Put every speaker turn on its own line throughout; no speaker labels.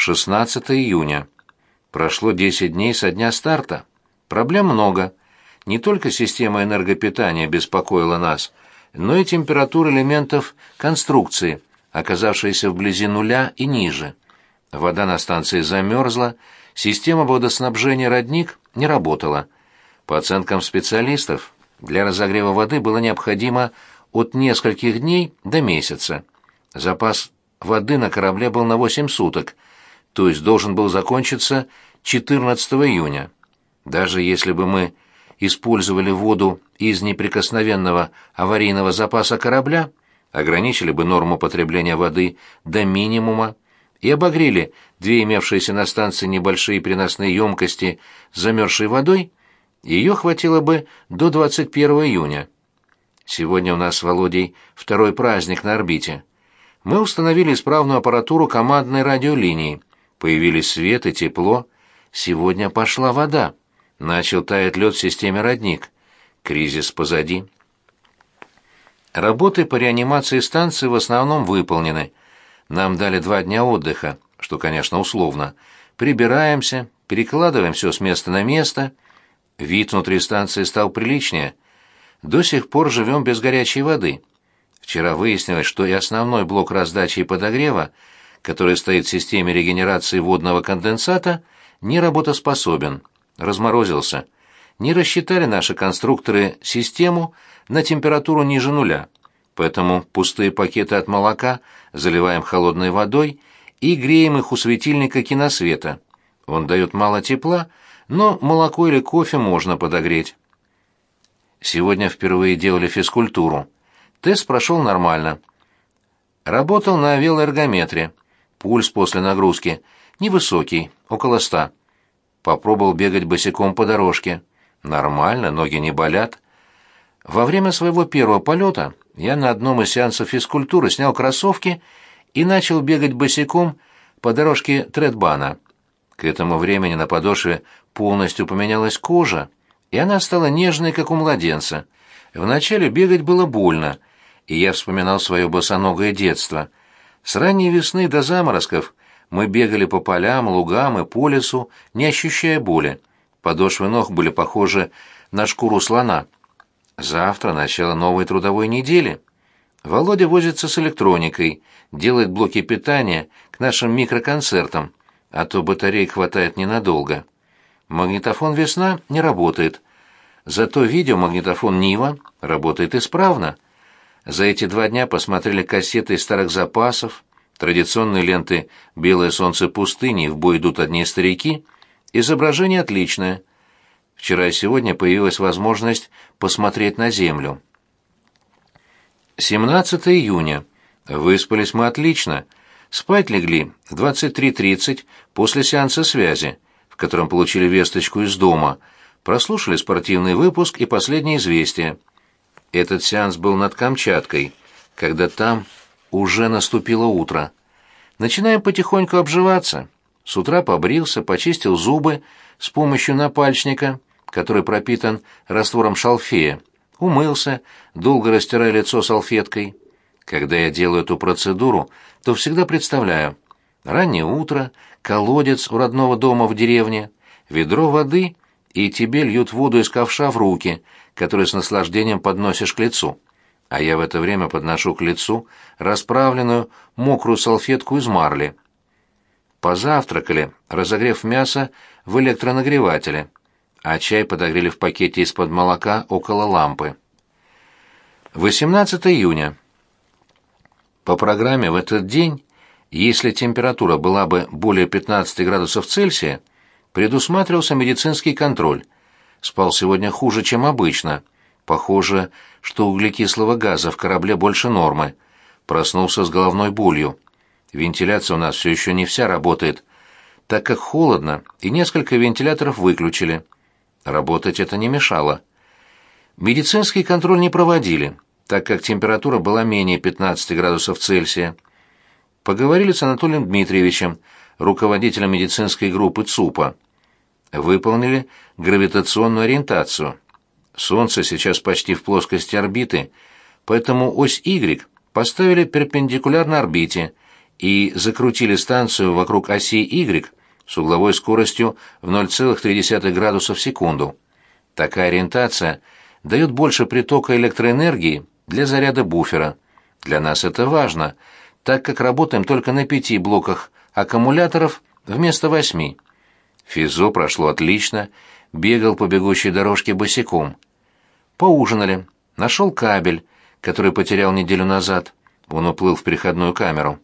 16 июня. Прошло 10 дней со дня старта. Проблем много. Не только система энергопитания беспокоила нас, но и температура элементов конструкции, оказавшаяся вблизи нуля и ниже. Вода на станции замерзла, система водоснабжения «Родник» не работала. По оценкам специалистов, для разогрева воды было необходимо от нескольких дней до месяца. Запас воды на корабле был на 8 суток – то есть должен был закончиться 14 июня. Даже если бы мы использовали воду из неприкосновенного аварийного запаса корабля, ограничили бы норму потребления воды до минимума и обогрели две имевшиеся на станции небольшие переносные емкости с замерзшей водой, ее хватило бы до 21 июня. Сегодня у нас с Володей второй праздник на орбите. Мы установили исправную аппаратуру командной радиолинии – Появились свет и тепло. Сегодня пошла вода. Начал таять лед в системе родник. Кризис позади. Работы по реанимации станции в основном выполнены. Нам дали два дня отдыха, что, конечно, условно. Прибираемся, перекладываем все с места на место. Вид внутри станции стал приличнее. До сих пор живем без горячей воды. Вчера выяснилось, что и основной блок раздачи и подогрева — который стоит в системе регенерации водного конденсата, не работоспособен, разморозился. Не рассчитали наши конструкторы систему на температуру ниже нуля, поэтому пустые пакеты от молока заливаем холодной водой и греем их у светильника киносвета. Он дает мало тепла, но молоко или кофе можно подогреть. Сегодня впервые делали физкультуру. Тест прошел нормально. Работал на велоэргометре. Пульс после нагрузки невысокий, около ста. Попробовал бегать босиком по дорожке. Нормально, ноги не болят. Во время своего первого полета я на одном из сеансов физкультуры снял кроссовки и начал бегать босиком по дорожке Тредбана. К этому времени на подошве полностью поменялась кожа, и она стала нежной, как у младенца. Вначале бегать было больно, и я вспоминал свое босоногое детство — с ранней весны до заморозков мы бегали по полям, лугам и по лесу, не ощущая боли. Подошвы ног были похожи на шкуру слона. Завтра начало новой трудовой недели. Володя возится с электроникой, делает блоки питания к нашим микроконцертам, а то батарей хватает ненадолго. Магнитофон «Весна» не работает. Зато видеомагнитофон «Нива» работает исправно. За эти два дня посмотрели кассеты из старых запасов, традиционные ленты «Белое солнце пустыни» «В бой идут одни старики». Изображение отличное. Вчера и сегодня появилась возможность посмотреть на Землю. 17 июня. Выспались мы отлично. Спать легли в 23.30 после сеанса связи, в котором получили весточку из дома, прослушали спортивный выпуск и последние известия. Этот сеанс был над Камчаткой, когда там уже наступило утро. Начинаем потихоньку обживаться. С утра побрился, почистил зубы с помощью напальчника, который пропитан раствором шалфея. Умылся, долго растирая лицо салфеткой. Когда я делаю эту процедуру, то всегда представляю. Раннее утро, колодец у родного дома в деревне, ведро воды, и тебе льют воду из ковша в руки — который с наслаждением подносишь к лицу. А я в это время подношу к лицу расправленную мокрую салфетку из марли. Позавтракали, разогрев мясо в электронагревателе, а чай подогрели в пакете из-под молока около лампы. 18 июня. По программе в этот день, если температура была бы более 15 градусов Цельсия, предусматривался медицинский контроль – спал сегодня хуже, чем обычно. Похоже, что углекислого газа в корабле больше нормы. Проснулся с головной болью. Вентиляция у нас все еще не вся работает, так как холодно, и несколько вентиляторов выключили. Работать это не мешало. Медицинский контроль не проводили, так как температура была менее 15 градусов Цельсия. Поговорили с Анатолием Дмитриевичем, руководителем медицинской группы ЦУПа выполнили гравитационную ориентацию. Солнце сейчас почти в плоскости орбиты, поэтому ось Y поставили перпендикулярно орбите и закрутили станцию вокруг оси Y с угловой скоростью в 0,3 градуса в секунду. Такая ориентация дает больше притока электроэнергии для заряда буфера. Для нас это важно, так как работаем только на пяти блоках аккумуляторов вместо восьми. Физо прошло отлично, бегал по бегущей дорожке босиком. Поужинали. Нашел кабель, который потерял неделю назад. Он уплыл в переходную камеру.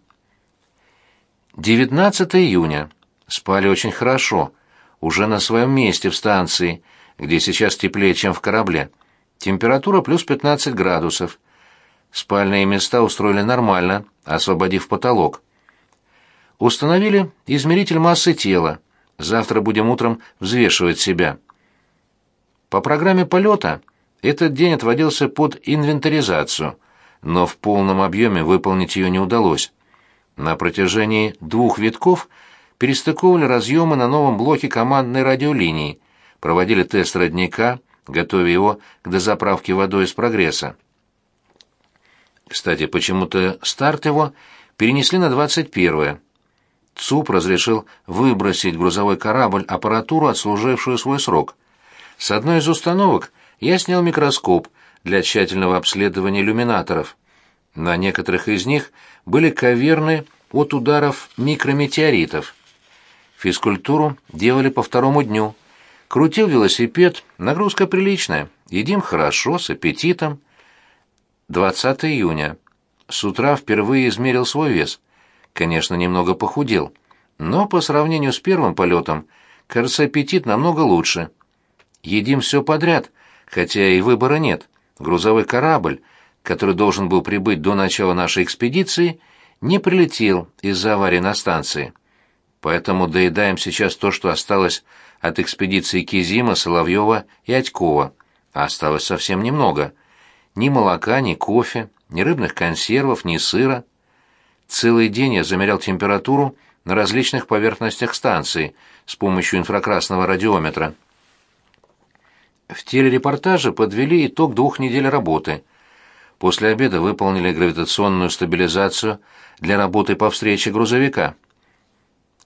19 июня. Спали очень хорошо. Уже на своем месте в станции, где сейчас теплее, чем в корабле. Температура плюс 15 градусов. Спальные места устроили нормально, освободив потолок. Установили измеритель массы тела. Завтра будем утром взвешивать себя. По программе полета этот день отводился под инвентаризацию, но в полном объеме выполнить ее не удалось. На протяжении двух витков перестыковывали разъемы на новом блоке командной радиолинии, проводили тест родника, готовя его к дозаправке водой из прогресса. Кстати, почему-то старт его перенесли на 21-е. ЦУП разрешил выбросить грузовой корабль аппаратуру, отслужившую свой срок. С одной из установок я снял микроскоп для тщательного обследования иллюминаторов. На некоторых из них были каверны от ударов микрометеоритов. Физкультуру делали по второму дню. Крутил велосипед, нагрузка приличная, едим хорошо, с аппетитом. 20 июня. С утра впервые измерил свой вес. Конечно, немного похудел, но по сравнению с первым полетом, кажется, аппетит намного лучше. Едим все подряд, хотя и выбора нет. Грузовой корабль, который должен был прибыть до начала нашей экспедиции, не прилетел из-за аварии на станции. Поэтому доедаем сейчас то, что осталось от экспедиции Кизима, Соловьева и Атькова. А осталось совсем немного. Ни молока, ни кофе, ни рыбных консервов, ни сыра. Целый день я замерял температуру на различных поверхностях станции с помощью инфракрасного радиометра. В телерепортаже подвели итог двух недель работы. После обеда выполнили гравитационную стабилизацию для работы по встрече грузовика.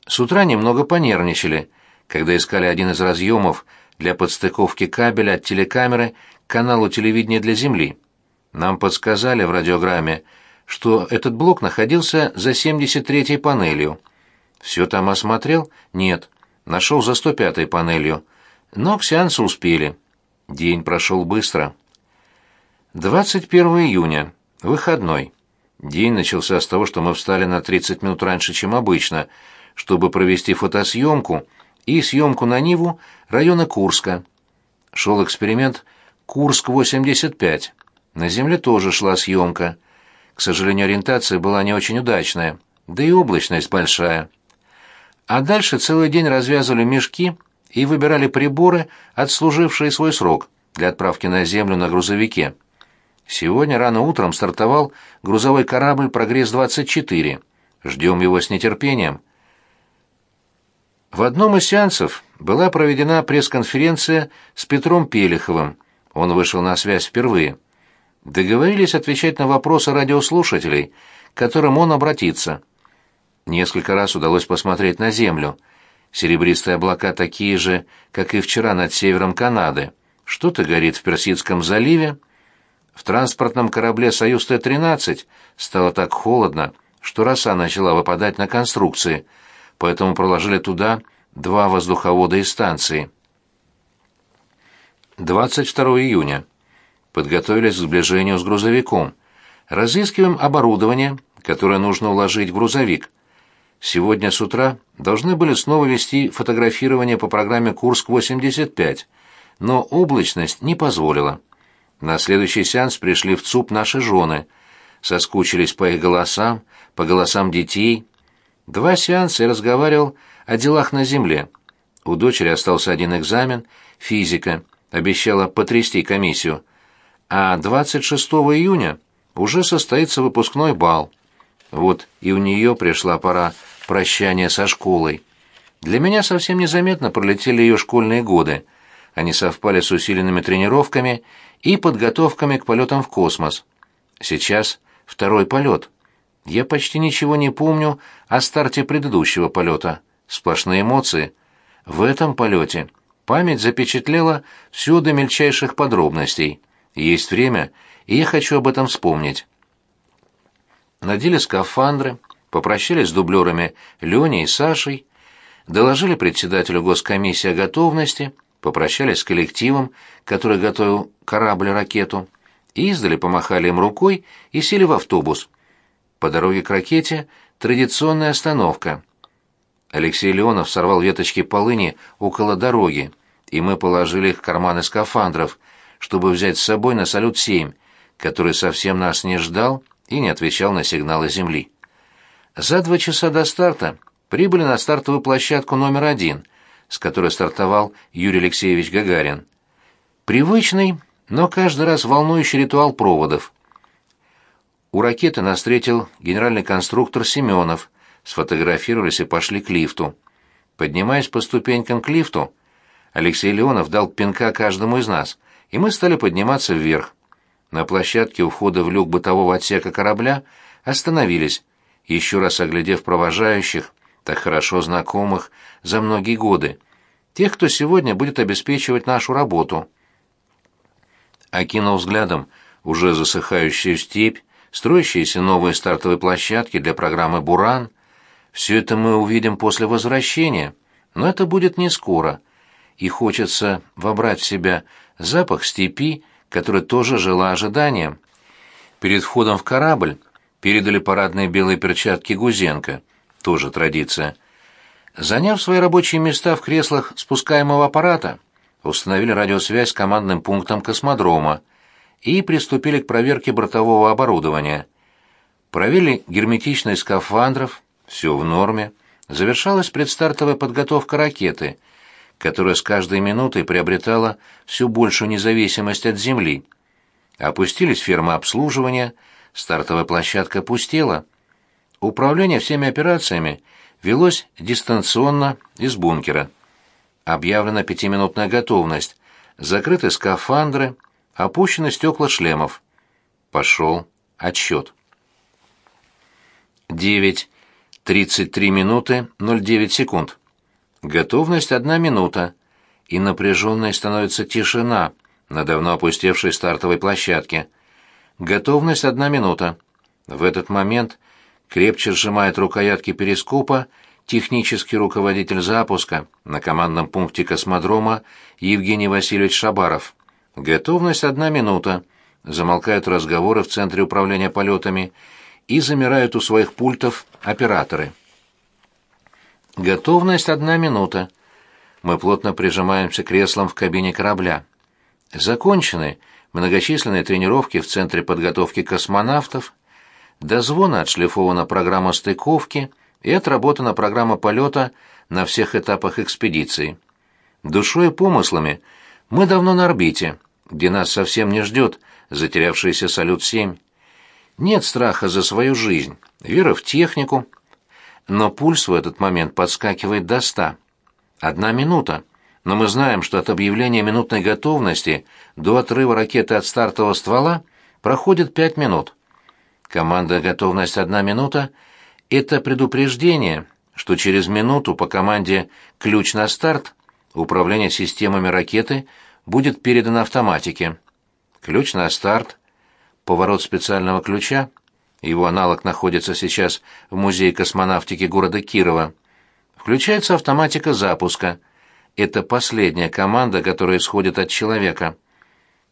С утра немного понервничали, когда искали один из разъемов для подстыковки кабеля от телекамеры к каналу телевидения для Земли. Нам подсказали в радиограмме, что этот блок находился за 73-й панелью. Все там осмотрел? Нет. Нашел за 105-й панелью. Но к сеансу успели. День прошел быстро. 21 июня. Выходной. День начался с того, что мы встали на 30 минут раньше, чем обычно, чтобы провести фотосъемку и съемку на Ниву района Курска. Шел эксперимент «Курск-85». На Земле тоже шла съемка. К сожалению, ориентация была не очень удачная, да и облачность большая. А дальше целый день развязывали мешки и выбирали приборы, отслужившие свой срок, для отправки на Землю на грузовике. Сегодня рано утром стартовал грузовой корабль «Прогресс-24». Ждем его с нетерпением. В одном из сеансов была проведена пресс-конференция с Петром Пелеховым. Он вышел на связь впервые. Договорились отвечать на вопросы радиослушателей, к которым он обратится. Несколько раз удалось посмотреть на Землю – Серебристые облака такие же, как и вчера над севером Канады. Что-то горит в Персидском заливе. В транспортном корабле «Союз Т-13» стало так холодно, что роса начала выпадать на конструкции, поэтому проложили туда два воздуховода из станции. 22 июня. Подготовились к сближению с грузовиком. Разыскиваем оборудование, которое нужно уложить в грузовик – Сегодня с утра должны были снова вести фотографирование по программе «Курск-85», но облачность не позволила. На следующий сеанс пришли в ЦУП наши жены. Соскучились по их голосам, по голосам детей. Два сеанса я разговаривал о делах на земле. У дочери остался один экзамен, физика, обещала потрясти комиссию. А 26 июня уже состоится выпускной бал. Вот и у нее пришла пора прощания со школой. Для меня совсем незаметно пролетели ее школьные годы. Они совпали с усиленными тренировками и подготовками к полетам в космос. Сейчас второй полет. я почти ничего не помню о старте предыдущего полета. Сплошные эмоции. В этом полете память запечатлела все до мельчайших подробностей. Есть время, и я хочу об этом вспомнить. Надели скафандры, попрощались с дублерами Леней и Сашей, доложили председателю госкомиссии о готовности, попрощались с коллективом, который готовил корабль-ракету, и издали помахали им рукой и сели в автобус. По дороге к ракете традиционная остановка. Алексей Леонов сорвал веточки полыни около дороги, и мы положили их в карманы скафандров, чтобы взять с собой на «Салют-7», который совсем нас не ждал и не отвечал на сигналы Земли. За два часа до старта прибыли на стартовую площадку номер один, с которой стартовал Юрий Алексеевич Гагарин. Привычный, но каждый раз волнующий ритуал проводов. У ракеты нас встретил генеральный конструктор Семенов, сфотографировались и пошли к лифту. Поднимаясь по ступенькам к лифту, Алексей Леонов дал пинка каждому из нас, и мы стали подниматься вверх. На площадке у входа в люк бытового отсека корабля остановились, еще раз оглядев провожающих, так хорошо знакомых за многие годы, тех, кто сегодня будет обеспечивать нашу работу. Окинув взглядом уже засыхающую степь, строящиеся новые стартовые площадки для программы «Буран», все это мы увидим после возвращения, но это будет не скоро, и хочется вобрать в себя запах степи, который тоже жила ожиданием. Перед входом в корабль передали парадные белые перчатки Гузенко, тоже традиция. Заняв свои рабочие места в креслах спускаемого аппарата, установили радиосвязь с командным пунктом космодрома и приступили к проверке бортового оборудования. Провели герметичность скафандров, все в норме. Завершалась предстартовая подготовка ракеты, которая с каждой минутой приобретала все большую независимость от Земли. Опустились фермы обслуживания, стартовая площадка пустела. Управление всеми операциями велось дистанционно из бункера. Объявлена пятиминутная готовность, закрыты скафандры, опущены стекла шлемов. Пошел отсчет. Девять. тридцать три минуты ноль девять секунд. Готовность одна минута. И напряженной становится тишина на давно опустевшей стартовой площадке. Готовность одна минута. В этот момент крепче сжимает рукоятки перископа технический руководитель запуска на командном пункте космодрома Евгений Васильевич Шабаров. Готовность одна минута. Замолкают разговоры в центре управления полетами и замирают у своих пультов операторы. Готовность одна минута. Мы плотно прижимаемся креслом в кабине корабля. Закончены многочисленные тренировки в Центре подготовки космонавтов, до звона отшлифована программа стыковки и отработана программа полета на всех этапах экспедиции. Душой и помыслами мы давно на орбите, где нас совсем не ждет затерявшийся Салют-7. Нет страха за свою жизнь, вера в технику, но пульс в этот момент подскакивает до ста. Одна минута но мы знаем, что от объявления минутной готовности до отрыва ракеты от стартового ствола проходит пять минут. Команда «Готовность одна минута» — это предупреждение, что через минуту по команде «Ключ на старт» управление системами ракеты будет передано автоматике. Ключ на старт, поворот специального ключа, его аналог находится сейчас в Музее космонавтики города Кирова, включается автоматика запуска — это последняя команда, которая исходит от человека.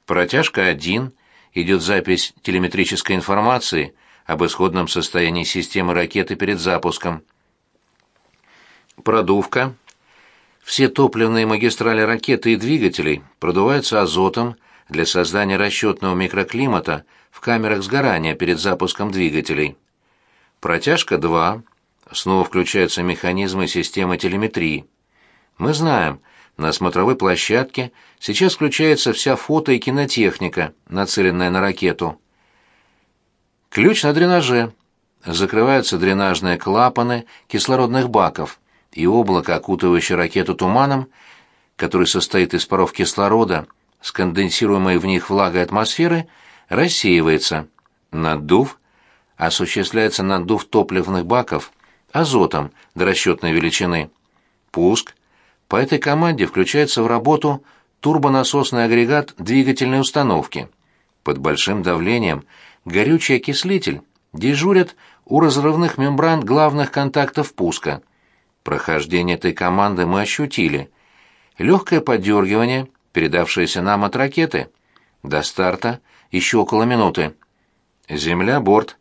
Протяжка 1 идет запись телеметрической информации об исходном состоянии системы ракеты перед запуском. Продувка. Все топливные магистрали ракеты и двигателей продуваются азотом для создания расчетного микроклимата в камерах сгорания перед запуском двигателей. Протяжка 2. Снова включаются механизмы системы телеметрии. Мы знаем, на смотровой площадке сейчас включается вся фото- и кинотехника, нацеленная на ракету. Ключ на дренаже. Закрываются дренажные клапаны кислородных баков, и облако, окутывающее ракету туманом, который состоит из паров кислорода, сконденсируемой в них влагой атмосферы, рассеивается. Надув, осуществляется наддув топливных баков азотом до расчетной величины. Пуск. По этой команде включается в работу турбонасосный агрегат двигательной установки. Под большим давлением горючий окислитель дежурит у разрывных мембран главных контактов пуска. Прохождение этой команды мы ощутили. Легкое подергивание, передавшееся нам от ракеты. До старта еще около минуты. Земля, борт.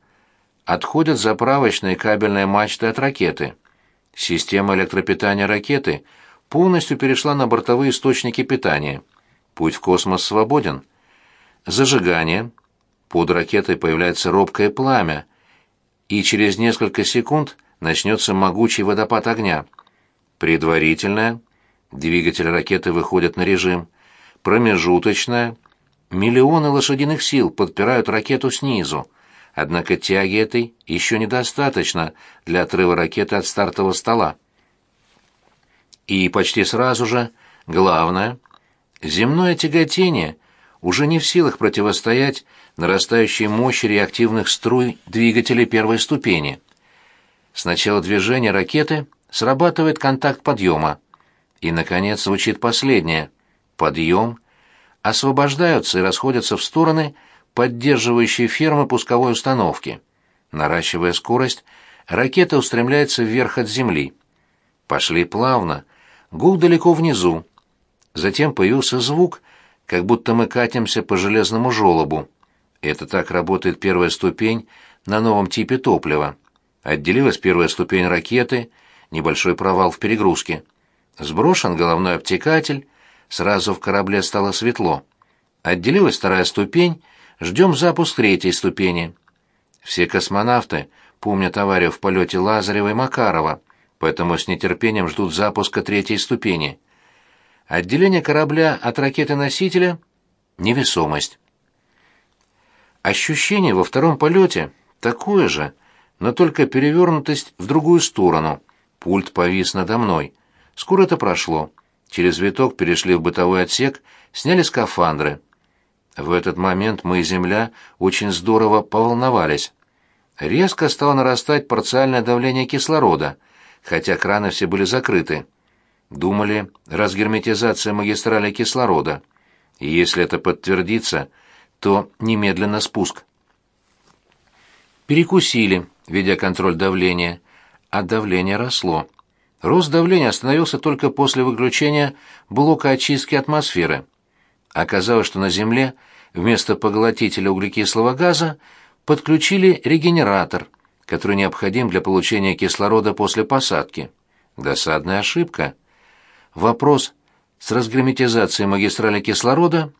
Отходят заправочные кабельные мачты от ракеты. Система электропитания ракеты полностью перешла на бортовые источники питания. Путь в космос свободен. Зажигание. Под ракетой появляется робкое пламя, и через несколько секунд начнется могучий водопад огня. Предварительное. Двигатель ракеты выходит на режим. Промежуточное. Миллионы лошадиных сил подпирают ракету снизу. Однако тяги этой еще недостаточно для отрыва ракеты от стартового стола. И почти сразу же, главное, земное тяготение уже не в силах противостоять нарастающей мощи реактивных струй двигателей первой ступени. С начала движения ракеты срабатывает контакт подъема. И, наконец, звучит последнее. Подъем. Освобождаются и расходятся в стороны поддерживающие фермы пусковой установки. Наращивая скорость, ракета устремляется вверх от земли. Пошли плавно. Гул далеко внизу. Затем появился звук, как будто мы катимся по железному желобу. Это так работает первая ступень на новом типе топлива. Отделилась первая ступень ракеты, небольшой провал в перегрузке. Сброшен головной обтекатель, сразу в корабле стало светло. Отделилась вторая ступень, ждем запуск третьей ступени. Все космонавты помнят аварию в полете Лазарева и Макарова, поэтому с нетерпением ждут запуска третьей ступени. Отделение корабля от ракеты-носителя — невесомость. Ощущение во втором полете такое же, но только перевернутость в другую сторону. Пульт повис надо мной. Скоро это прошло. Через виток перешли в бытовой отсек, сняли скафандры. В этот момент мы и Земля очень здорово поволновались. Резко стало нарастать парциальное давление кислорода, хотя краны все были закрыты. Думали, разгерметизация магистрали кислорода. И если это подтвердится, то немедленно спуск. Перекусили, ведя контроль давления, а давление росло. Рост давления остановился только после выключения блока очистки атмосферы. Оказалось, что на Земле вместо поглотителя углекислого газа подключили регенератор, который необходим для получения кислорода после посадки. Досадная ошибка. Вопрос с разгерметизацией магистрали кислорода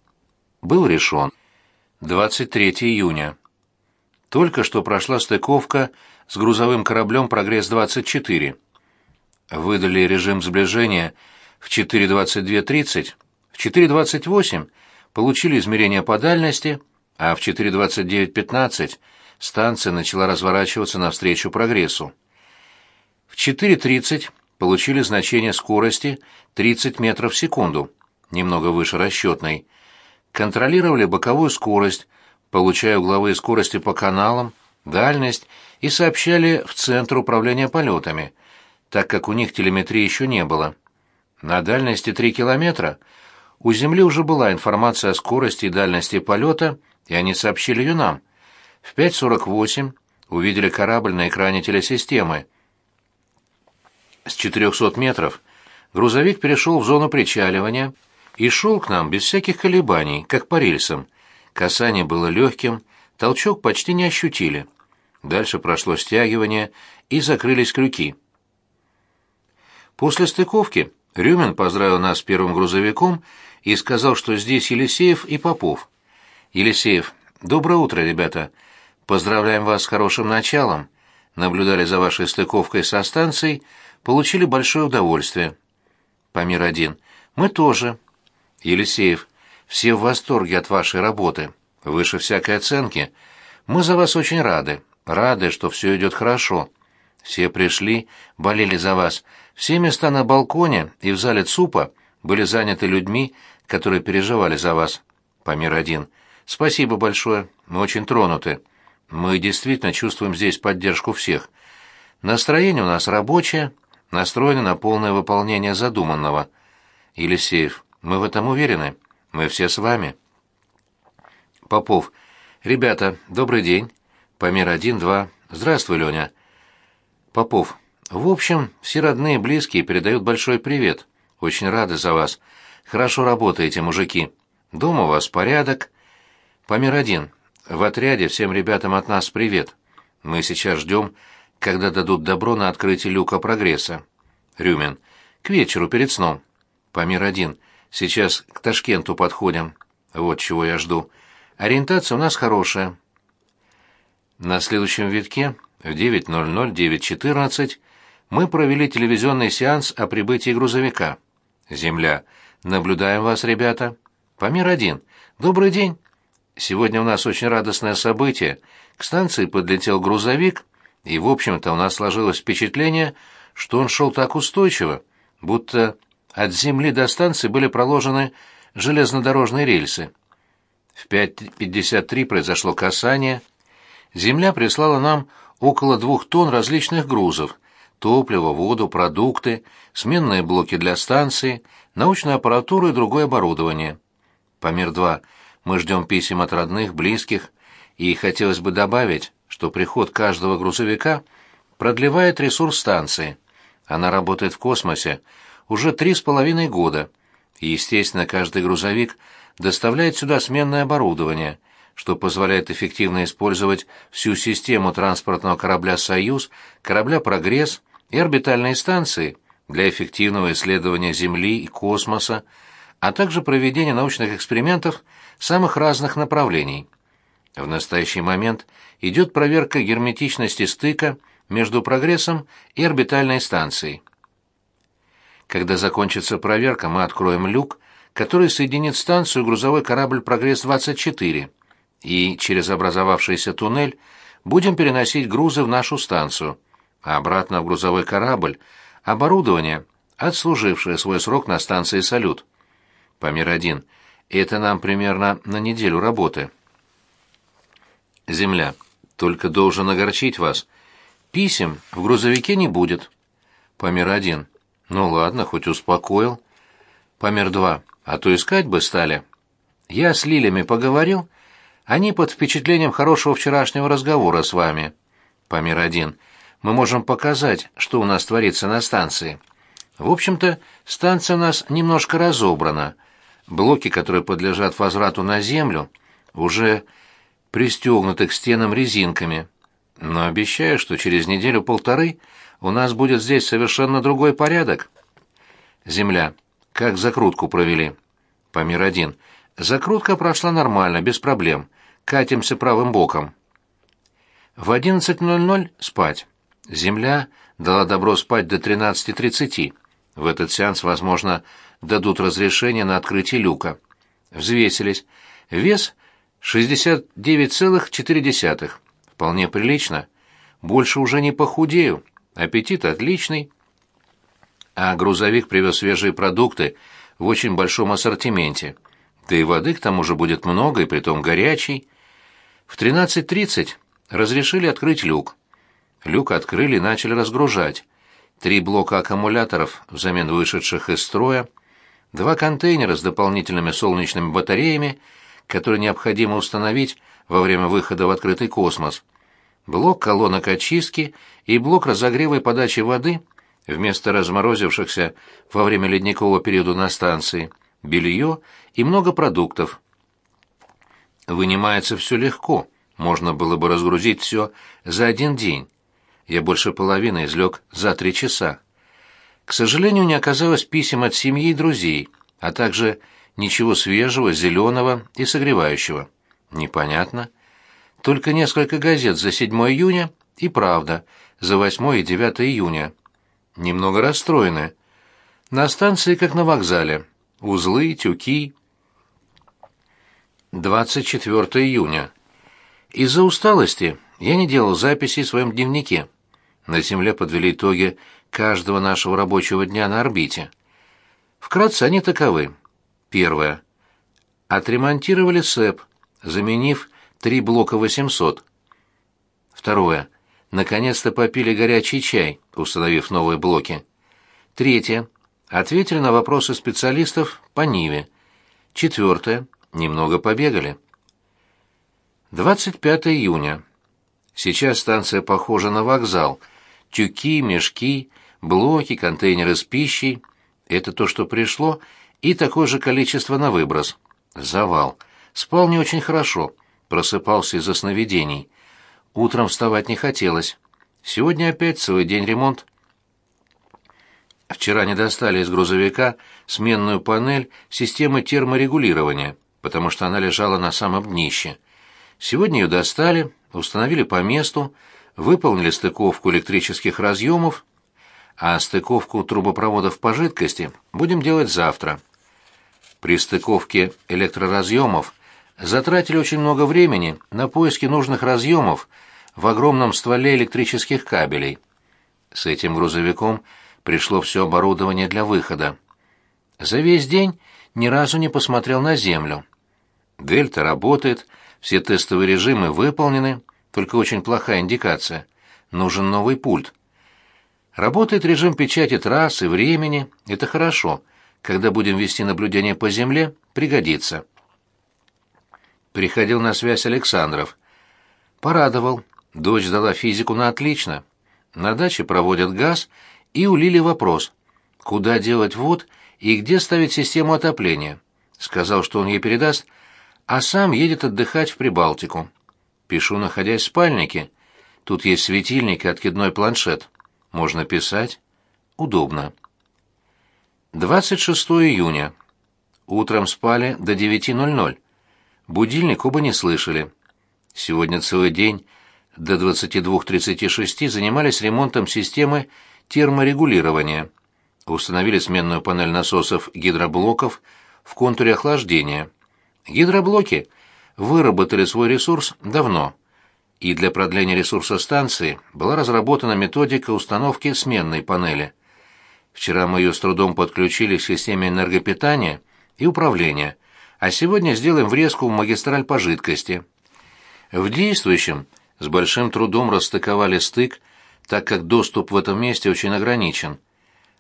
был решен. 23 июня. Только что прошла стыковка с грузовым кораблем «Прогресс-24». Выдали режим сближения в 4.22.30, в 4.28 получили измерения по дальности, а в 4.29.15 станция начала разворачиваться навстречу «Прогрессу». В 4.30 получили значение скорости 30 метров в секунду, немного выше расчетной, контролировали боковую скорость, получая угловые скорости по каналам, дальность и сообщали в Центр управления полетами, так как у них телеметрии еще не было. На дальности 3 километра у Земли уже была информация о скорости и дальности полета, и они сообщили ее нам. В 5.48 увидели корабль на экране телесистемы. С 400 метров грузовик перешел в зону причаливания, и шел к нам без всяких колебаний, как по рельсам. Касание было легким, толчок почти не ощутили. Дальше прошло стягивание, и закрылись крюки. После стыковки Рюмин поздравил нас с первым грузовиком и сказал, что здесь Елисеев и Попов. «Елисеев, доброе утро, ребята. Поздравляем вас с хорошим началом. Наблюдали за вашей стыковкой со станцией, получили большое удовольствие». Памир-1. «Мы тоже. Елисеев, все в восторге от вашей работы, выше всякой оценки. Мы за вас очень рады, рады, что все идет хорошо. Все пришли, болели за вас. Все места на балконе и в зале ЦУПа были заняты людьми, которые переживали за вас. Памир один. Спасибо большое, мы очень тронуты. Мы действительно чувствуем здесь поддержку всех. Настроение у нас рабочее, настроено на полное выполнение задуманного. Елисеев, мы в этом уверены. Мы все с вами. Попов. Ребята, добрый день. Памир один, два. Здравствуй, Леня. Попов. В общем, все родные и близкие передают большой привет. Очень рады за вас. Хорошо работаете, мужики. Дома у вас порядок. Памир один. В отряде всем ребятам от нас привет. Мы сейчас ждем, когда дадут добро на открытие люка прогресса. Рюмин. К вечеру перед сном. Памир один. Сейчас к Ташкенту подходим. Вот чего я жду. Ориентация у нас хорошая. На следующем витке в 9.00, 9.14 мы провели телевизионный сеанс о прибытии грузовика. Земля. Наблюдаем вас, ребята. Памир один. Добрый день. Сегодня у нас очень радостное событие. К станции подлетел грузовик, и, в общем-то, у нас сложилось впечатление, что он шел так устойчиво, будто от земли до станции были проложены железнодорожные рельсы. В 5.53 произошло касание. Земля прислала нам около двух тонн различных грузов — топливо, воду, продукты, сменные блоки для станции, научную аппаратуру и другое оборудование. Помер 2. Мы ждем писем от родных, близких, и хотелось бы добавить, что приход каждого грузовика продлевает ресурс станции. Она работает в космосе, уже три с половиной года, и, естественно, каждый грузовик доставляет сюда сменное оборудование, что позволяет эффективно использовать всю систему транспортного корабля «Союз», корабля «Прогресс» и орбитальной станции для эффективного исследования Земли и космоса, а также проведения научных экспериментов самых разных направлений. В настоящий момент идет проверка герметичности стыка между «Прогрессом» и орбитальной станцией. Когда закончится проверка, мы откроем люк, который соединит станцию и грузовой корабль «Прогресс-24», и через образовавшийся туннель будем переносить грузы в нашу станцию, а обратно в грузовой корабль оборудование, отслужившее свой срок на станции «Салют». Памир-1. Это нам примерно на неделю работы. Земля. Только должен огорчить вас. Писем в грузовике не будет. Памир-1. Ну ладно, хоть успокоил. Помер два. А то искать бы стали. Я с Лилями поговорил. Они под впечатлением хорошего вчерашнего разговора с вами. Помер один. Мы можем показать, что у нас творится на станции. В общем-то, станция у нас немножко разобрана. Блоки, которые подлежат возврату на землю, уже пристегнуты к стенам резинками. Но обещаю, что через неделю-полторы у нас будет здесь совершенно другой порядок. Земля. Как закрутку провели? Памир один. Закрутка прошла нормально, без проблем. Катимся правым боком. В 11.00 спать. Земля дала добро спать до 13.30. В этот сеанс, возможно, дадут разрешение на открытие люка. Взвесились. Вес 69,4. Вполне прилично. Больше уже не похудею. Аппетит отличный. А грузовик привез свежие продукты в очень большом ассортименте. Да и воды к тому же будет много, и притом горячей. В 13.30 разрешили открыть люк. Люк открыли и начали разгружать. Три блока аккумуляторов взамен вышедших из строя, два контейнера с дополнительными солнечными батареями, которые необходимо установить во время выхода в открытый космос – блок колонок очистки и блок разогрева и подачи воды вместо разморозившихся во время ледникового периода на станции, белье и много продуктов. Вынимается все легко, можно было бы разгрузить все за один день. Я больше половины излег за три часа. К сожалению, не оказалось писем от семьи и друзей, а также ничего свежего, зеленого и согревающего. Непонятно. Только несколько газет за 7 июня и «Правда» за 8 и 9 июня. Немного расстроены. На станции, как на вокзале. Узлы, тюки. 24 июня. Из-за усталости я не делал записей в своем дневнике. На Земле подвели итоги каждого нашего рабочего дня на орбите. Вкратце они таковы. Первое. Отремонтировали СЭП, заменив три блока 800. Второе. Наконец-то попили горячий чай, установив новые блоки. Третье. Ответили на вопросы специалистов по Ниве. Четвертое. Немного побегали. 25 июня. Сейчас станция похожа на вокзал. Тюки, мешки, блоки, контейнеры с пищей. Это то, что пришло, и такое же количество на выброс. Завал. Спал не очень хорошо. Просыпался из-за сновидений. Утром вставать не хотелось. Сегодня опять целый день ремонт. Вчера не достали из грузовика сменную панель системы терморегулирования, потому что она лежала на самом днище. Сегодня ее достали, установили по месту, выполнили стыковку электрических разъемов, а стыковку трубопроводов по жидкости будем делать завтра. При стыковке электроразъемов затратили очень много времени на поиски нужных разъемов в огромном стволе электрических кабелей. С этим грузовиком пришло все оборудование для выхода. За весь день ни разу не посмотрел на землю. Дельта работает, все тестовые режимы выполнены, только очень плохая индикация. Нужен новый пульт. Работает режим печати трасс и времени, это хорошо. Когда будем вести наблюдение по земле, пригодится. Приходил на связь Александров. Порадовал. Дочь сдала физику на отлично. На даче проводят газ и улили вопрос, куда делать вод и где ставить систему отопления. Сказал, что он ей передаст, а сам едет отдыхать в Прибалтику. Пишу, находясь в спальнике. Тут есть светильник и откидной планшет. Можно писать. Удобно. 26 июня. Утром спали до 9.00. Будильник оба не слышали. Сегодня целый день до 22.36 занимались ремонтом системы терморегулирования. Установили сменную панель насосов гидроблоков в контуре охлаждения. Гидроблоки выработали свой ресурс давно, и для продления ресурса станции была разработана методика установки сменной панели. Вчера мы ее с трудом подключили к системе энергопитания и управления, а сегодня сделаем врезку в магистраль по жидкости. В действующем с большим трудом расстыковали стык так как доступ в этом месте очень ограничен.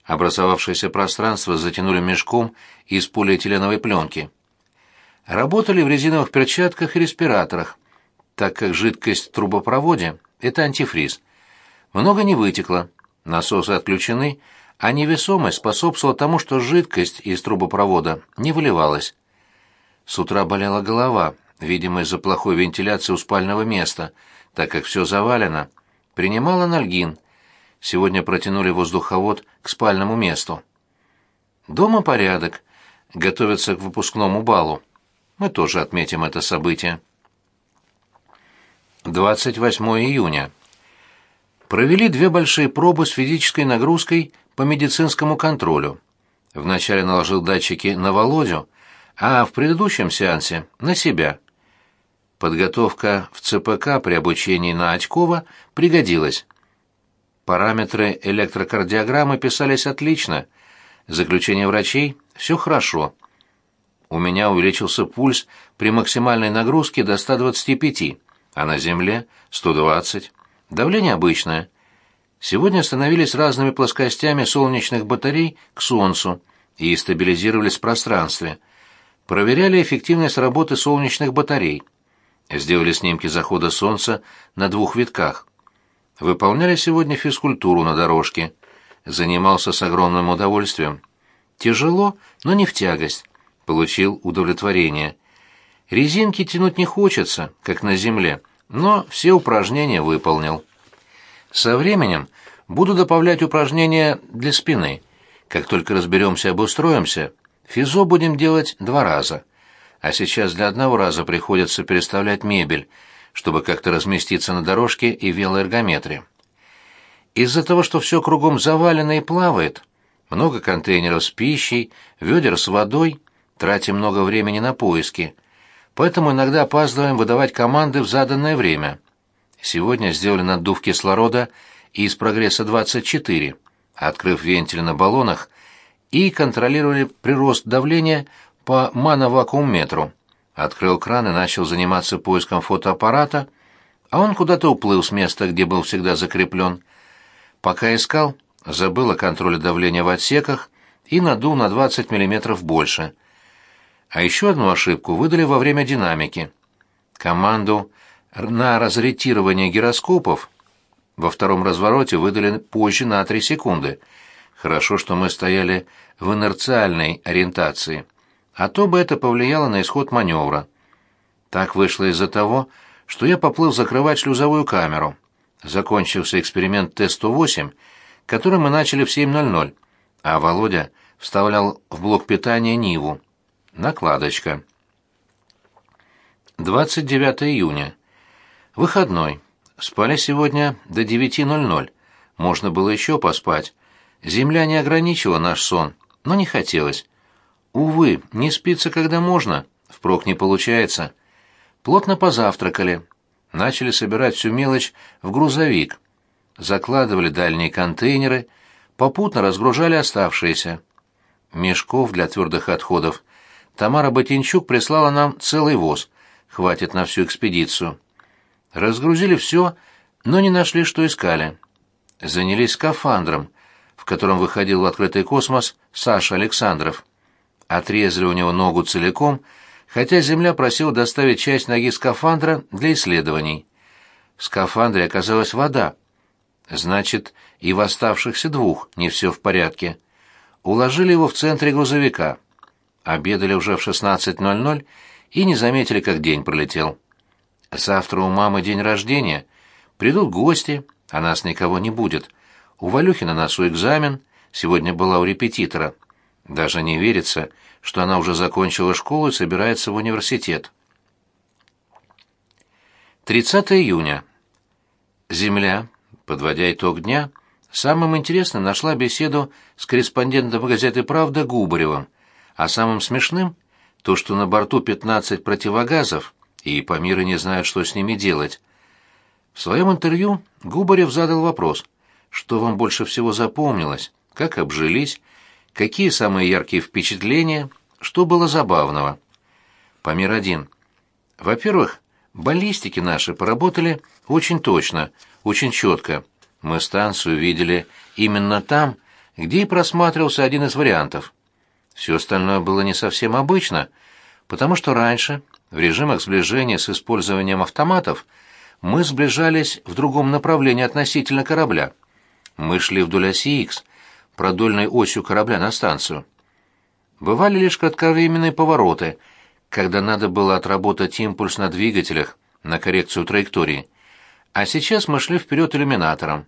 Образовавшееся пространство затянули мешком из полиэтиленовой пленки. Работали в резиновых перчатках и респираторах, так как жидкость в трубопроводе – это антифриз. Много не вытекло, насосы отключены, а невесомость способствовала тому, что жидкость из трубопровода не выливалась. С утра болела голова, видимо, из-за плохой вентиляции у спального места, так как все завалено – Принимал анальгин. Сегодня протянули воздуховод к спальному месту. Дома порядок. Готовятся к выпускному балу. Мы тоже отметим это событие. 28 июня. Провели две большие пробы с физической нагрузкой по медицинскому контролю. Вначале наложил датчики на Володю, а в предыдущем сеансе — на себя. Подготовка в ЦПК при обучении на Очкова пригодилась. Параметры электрокардиограммы писались отлично. Заключение врачей – все хорошо. У меня увеличился пульс при максимальной нагрузке до 125, а на Земле – 120. Давление обычное. Сегодня остановились разными плоскостями солнечных батарей к Солнцу и стабилизировались в пространстве. Проверяли эффективность работы солнечных батарей – Сделали снимки захода солнца на двух витках. Выполняли сегодня физкультуру на дорожке. Занимался с огромным удовольствием. Тяжело, но не в тягость. Получил удовлетворение. Резинки тянуть не хочется, как на земле, но все упражнения выполнил. Со временем буду добавлять упражнения для спины. Как только разберемся и обустроимся, физо будем делать два раза — а сейчас для одного раза приходится переставлять мебель, чтобы как-то разместиться на дорожке и велоэргометре. Из-за того, что все кругом завалено и плавает, много контейнеров с пищей, ведер с водой, тратим много времени на поиски, поэтому иногда опаздываем выдавать команды в заданное время. Сегодня сделали наддув кислорода из «Прогресса-24», открыв вентиль на баллонах, и контролировали прирост давления по мановакуумметру. Открыл кран и начал заниматься поиском фотоаппарата. а он куда-то уплыл с места, где был всегда закреплен. Пока искал, забыл о контроле давления в отсеках и надул на 20 мм больше. А еще одну ошибку выдали во время динамики. Команду на разретирование гироскопов во втором развороте выдали позже на 3 секунды. Хорошо, что мы стояли в инерциальной ориентации, а то бы это повлияло на исход маневра. Так вышло из-за того, что я поплыл закрывать шлюзовую камеру. Закончился эксперимент Т-108, который мы начали в 7.00, а Володя вставлял в блок питания Ниву. Накладочка. 29 июня. Выходной. Спали сегодня до 9.00. Можно было еще поспать. Земля не ограничила наш сон, но не хотелось. Увы, не спится, когда можно, впрок не получается. Плотно позавтракали. Начали собирать всю мелочь в грузовик. Закладывали дальние контейнеры, попутно разгружали оставшиеся. Мешков для твердых отходов Тамара Ботинчук прислала нам целый воз, хватит на всю экспедицию. Разгрузили все, но не нашли, что искали. Занялись скафандром, в котором выходил в открытый космос Саша Александров. Отрезали у него ногу целиком — хотя Земля просила доставить часть ноги скафандра для исследований. В скафандре оказалась вода. Значит, и в оставшихся двух не все в порядке. Уложили его в центре грузовика. Обедали уже в 16.00 и не заметили, как день пролетел. Завтра у мамы день рождения. Придут гости, а нас никого не будет. У Валюхи на носу экзамен, сегодня была у репетитора. Даже не верится, что она уже закончила школу и собирается в университет. 30 июня. Земля, подводя итог дня, самым интересным нашла беседу с корреспондентом газеты «Правда» Губаревым, а самым смешным — то, что на борту 15 противогазов, и Памиры не знают, что с ними делать. В своем интервью Губарев задал вопрос, что вам больше всего запомнилось, как обжились, какие самые яркие впечатления, что было забавного? Помер один. Во-первых, баллистики наши поработали очень точно, очень четко. Мы станцию видели именно там, где и просматривался один из вариантов. Все остальное было не совсем обычно, потому что раньше, в режимах сближения с использованием автоматов, мы сближались в другом направлении относительно корабля. Мы шли вдоль оси X, продольной осью корабля на станцию. Бывали лишь кратковременные повороты, когда надо было отработать импульс на двигателях, на коррекцию траектории. А сейчас мы шли вперед иллюминатором.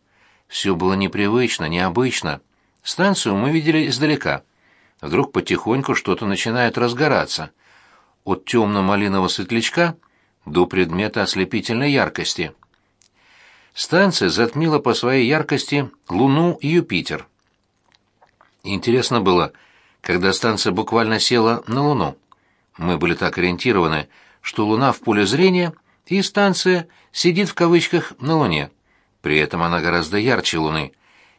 Все было непривычно, необычно. Станцию мы видели издалека. Вдруг потихоньку что-то начинает разгораться. От темно-малинового светлячка до предмета ослепительной яркости. Станция затмила по своей яркости Луну и Юпитер. Интересно было, когда станция буквально села на Луну. Мы были так ориентированы, что Луна в поле зрения, и станция сидит в кавычках на Луне. При этом она гораздо ярче Луны.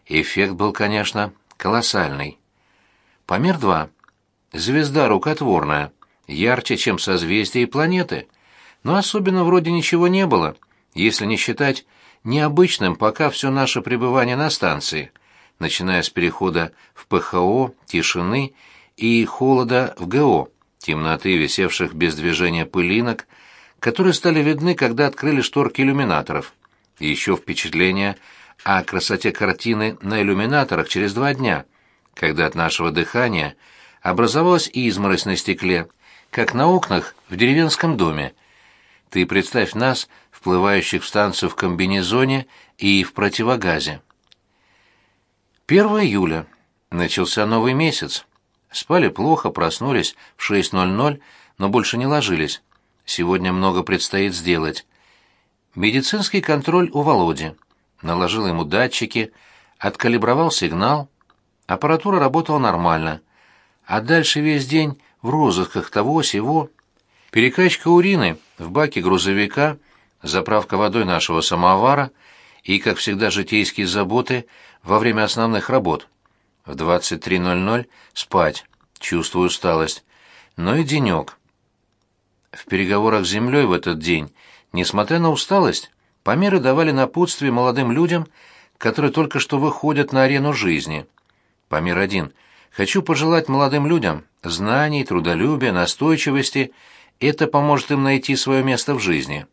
Эффект был, конечно, колоссальный. Помер 2. Звезда рукотворная, ярче, чем созвездия и планеты. Но особенно вроде ничего не было, если не считать необычным пока все наше пребывание на станции — начиная с перехода в ПХО, тишины и холода в ГО, темноты, висевших без движения пылинок, которые стали видны, когда открыли шторки иллюминаторов. И еще впечатление о красоте картины на иллюминаторах через два дня, когда от нашего дыхания образовалась изморозь на стекле, как на окнах в деревенском доме. Ты представь нас, вплывающих в станцию в комбинезоне и в противогазе. 1 июля. Начался новый месяц. Спали плохо, проснулись в 6.00, но больше не ложились. Сегодня много предстоит сделать. Медицинский контроль у Володи. Наложил ему датчики, откалибровал сигнал. Аппаратура работала нормально. А дальше весь день в розысках того-сего. Перекачка урины в баке грузовика, заправка водой нашего самовара и, как всегда, житейские заботы — во время основных работ. В 23.00 спать, чувствую усталость. Но и денек. В переговорах с землей в этот день, несмотря на усталость, Померы давали напутствие молодым людям, которые только что выходят на арену жизни. Помер один. Хочу пожелать молодым людям знаний, трудолюбия, настойчивости. Это поможет им найти свое место в жизни.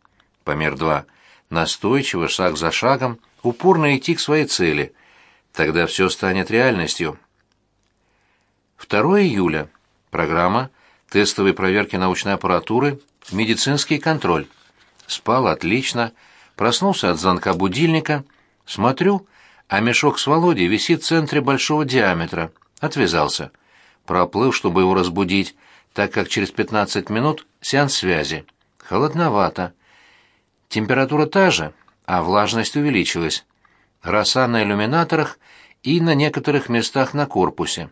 Помер два. Настойчиво, шаг за шагом, упорно идти к своей цели. Тогда все станет реальностью. 2 июля. Программа тестовой проверки научной аппаратуры, медицинский контроль. Спал отлично, проснулся от звонка будильника, смотрю, а мешок с Володей висит в центре большого диаметра. Отвязался. Проплыл, чтобы его разбудить, так как через 15 минут сеанс связи. Холодновато. Температура та же, а влажность увеличилась. Роса на иллюминаторах и на некоторых местах на корпусе.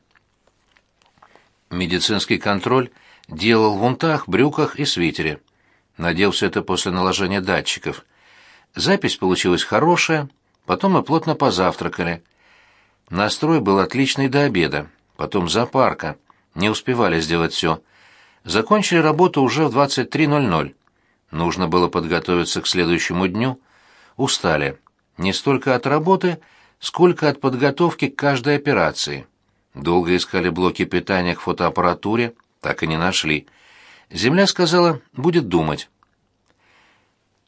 Медицинский контроль делал в унтах, брюках и свитере. Надел все это после наложения датчиков. Запись получилась хорошая, потом мы плотно позавтракали. Настрой был отличный до обеда, потом зоопарка. Не успевали сделать все. Закончили работу уже в 23.00. Нужно было подготовиться к следующему дню. Устали. Не столько от работы, сколько от подготовки к каждой операции. Долго искали блоки питания к фотоаппаратуре, так и не нашли. Земля сказала, будет думать.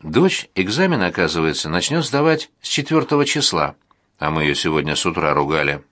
Дочь экзамен, оказывается, начнет сдавать с четвертого числа, а мы ее сегодня с утра ругали.